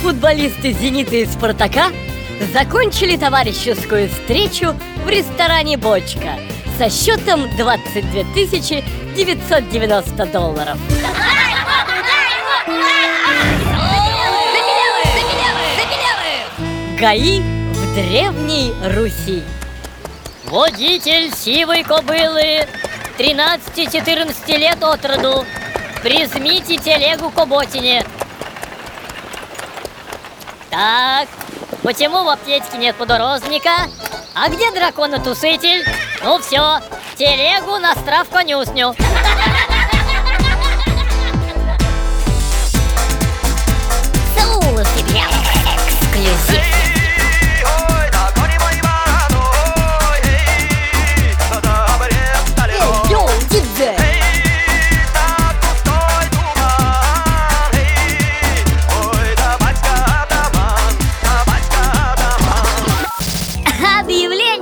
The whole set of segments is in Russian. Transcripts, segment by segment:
футболисты «Зенита» и «Спартака» закончили товарищескую встречу в ресторане «Бочка» со счетом 22 990 долларов. ГАИ в Древней Руси. Водитель сивой кобылы 13-14 лет от роду. Призмите телегу к оботине Так, почему в аптечке нет подорожника? А где драконотуситель? Ну все, телегу на страв конюсню Слушай,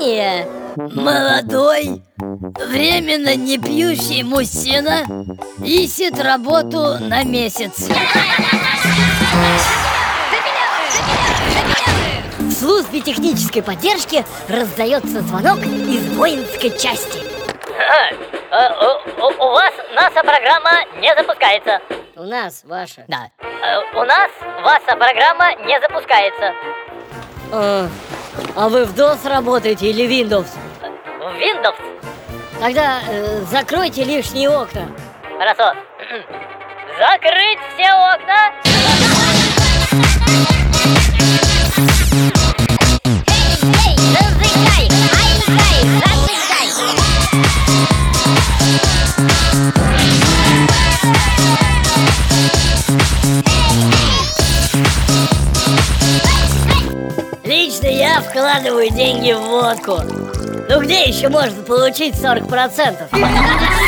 Объявление! Молодой, временно не пьющий мужчина ищет работу на месяц. В службе технической поддержки раздается звонок из воинской части. У вас наша программа не запускается. У нас ваша. Да. У нас ваша программа не запускается. А, а вы в DOS работаете или Windows? В Windows. Тогда э, закройте лишние окна. Хорошо. Закрыть все окна. Вкладываю деньги в водку. Ну где еще можно получить 40%? Белявый,